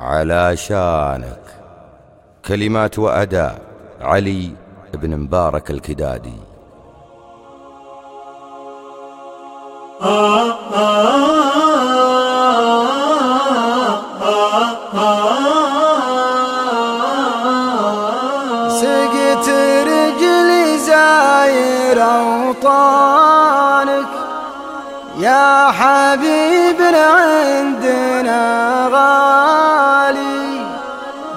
على شانك. كلمات وأداء علي بن مبارك الكدادي. سقت يا حبيبنا عندنا غالي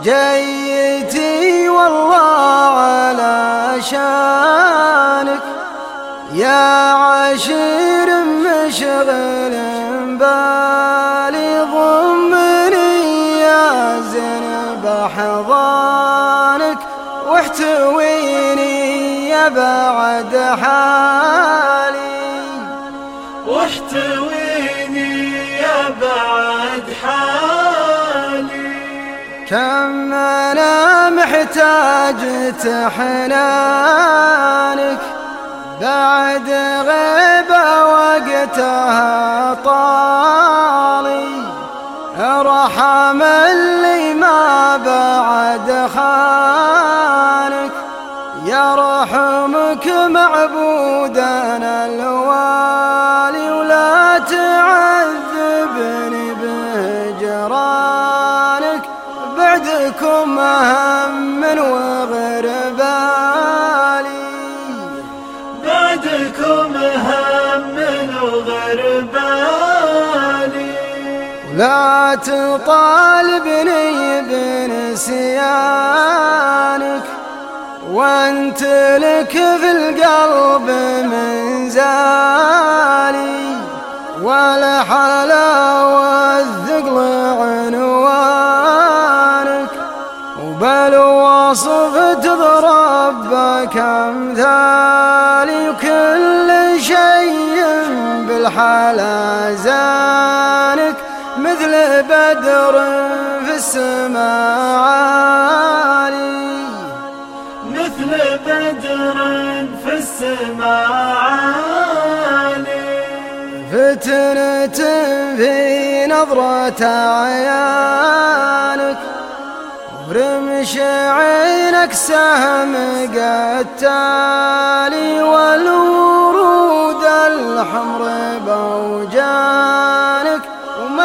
جيتي والله على شانك. يا عشير مشغل بالي ضمني يا زنب حضانك. واحتويني يا بعد حالي. واحتويني يا بعد حالي؟ كم أنا محتاج تحنانك بعد غيبة وقتها طالي. أرحم اللي ما بعد خانك يرحمك معبودنا الوالي. بعدكم هم وغربالي لا تطالبني بنسيانك وأنت لك في القلب من زالي. ولا حلاوة الثقل عنوانك وبل وصف تضرب بك أمثالي. بالحلا زانك مثل بدر في السماء عالي. مثل بدر في السماء عالي. فتنة في نظرة عيانك ورمش عينك سهم قتالي.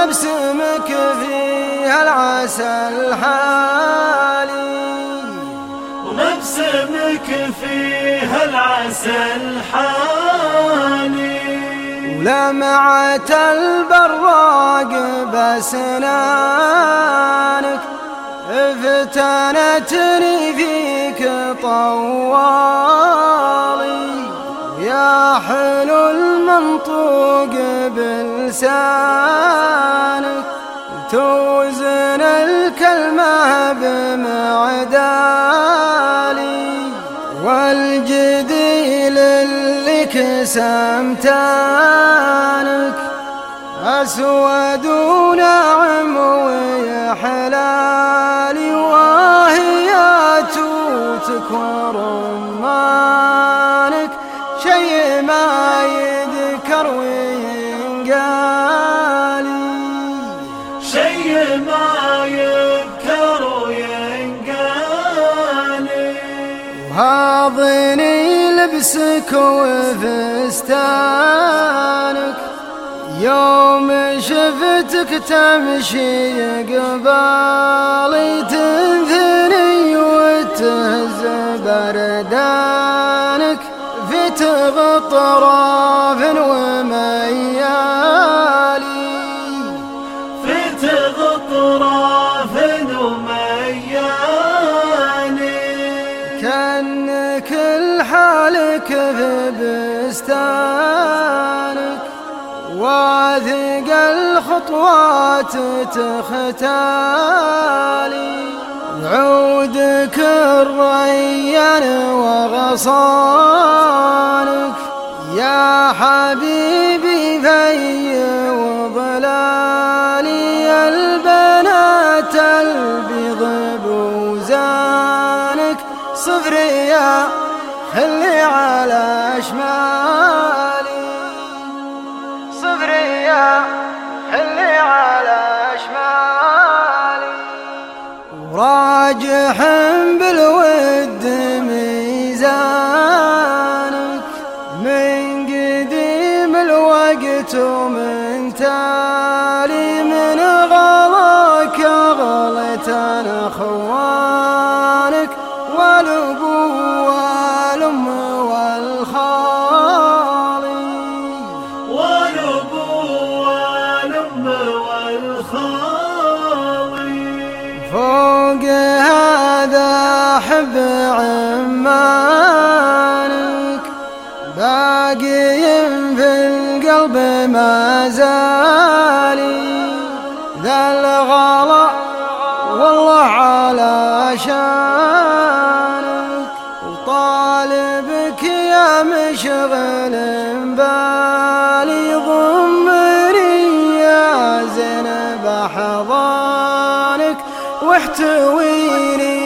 ومبسمك فيها العسل حالي ومبسمك فيها العسل حالي ولمعة البراق بسنانك فتنتني فيك طوالي. يا حلو المنطوق بلسانك توزن الكلمة بمعدالي والجديل اللي كسمتانك أسود وناعم ويحلالي وهي توتك ورمانك شي ما يذكر وينقالي شيء ما يذكر وينقالي وهاضني لبسك وفستانك. يوم شفتك تمشي قبالي تنثني وتهز بردانك. في تغطراف وميالي. فتغ طراف وميالي. كأنك الحالك في بستانك واثق الخطوات تختالي. عودك الريان وغصانك. يا حبيبي في وظلالي البنات البيض بوزانك. صفريا خلي على شمالي. صفريا خلي على شمالي. راجح بالود ميزانك ومن تالي من غلاك غلت أنا خوانك والابو والام والخالي. والابو والام والخالي فوق هذا حب عمانك باقي في القلب ما زالي. ذا الغلا والله على شانك. وطالبك يا مشغل بالي. ضمني يا زينب حضانك. واحتويني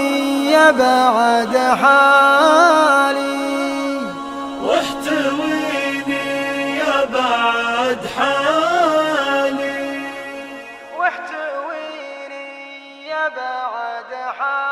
يا بعد حالي. بعد حال